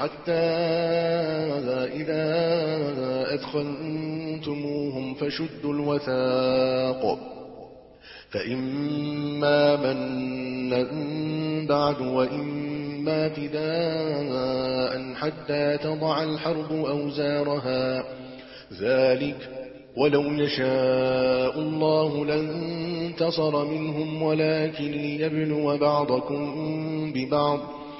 حتى إذا أدخلتموهم فشدوا الوثاق. فإما من بعد وإما فداء حتى تضع الحرب أوزارها. ذلك ولو يشاء الله لانتصر منهم ولكن ليبلو بعضكم ببعض.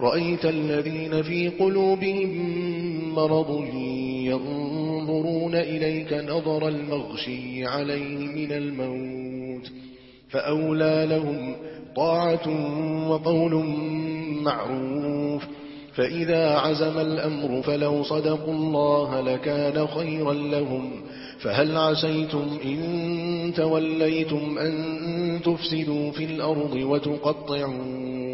رأيت الذين في قلوبهم مرض ينظرون إليك نظر المغشي عليه من الموت فأولى لهم طاعة وقول معروف فإذا عزم الأمر فلو صدقوا الله لكان خيرا لهم فهل عسيتم إن توليتم أن تفسدوا في الأرض وتقطعوا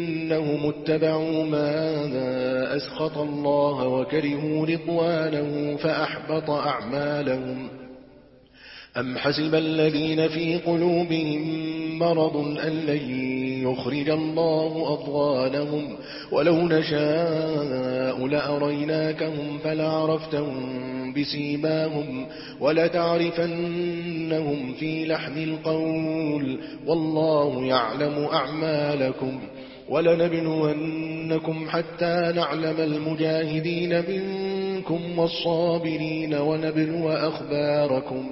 بأنهم اتبعوا ما أسخط الله وكرهوا رضوانه فأحبط أعمالهم. أم حسب الذين في قلوبهم مرض أن لن يخرج الله أضغانهم ولو نشاء لأريناكهم فلعرفتهم بسيماهم ولتعرفنهم في لحن القول. والله يعلم أعمالكم. ولنبلونكم حتى نعلم المجاهدين منكم والصابرين ونبلو أخباركم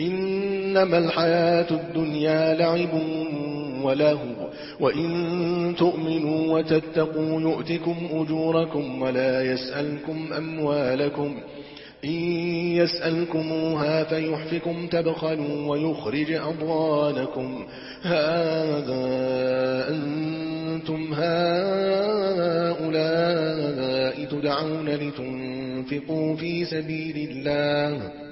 إنما الحياة الدنيا لعب وله وإن تؤمنوا وتتقوا يؤتكم أجوركم ولا يسألكم أموالكم إن يسألكموها فيحفكم تبخلوا ويخرج أضوانكم هذا أنتم هؤلاء تدعون لتنفقوا في سبيل الله.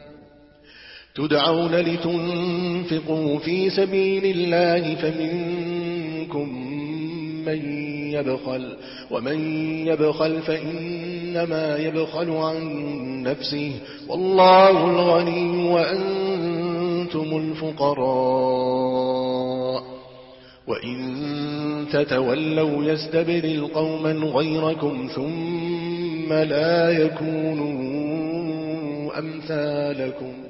تدعون لتنفقوا في سبيل الله فمنكم من يبخل ومن يبخل فإنما يبخل عن نفسه والله الغني وأنتم الفقراء. وإن تتولوا يستبدل قوما غيركم ثم لا يكونوا أمثالكم.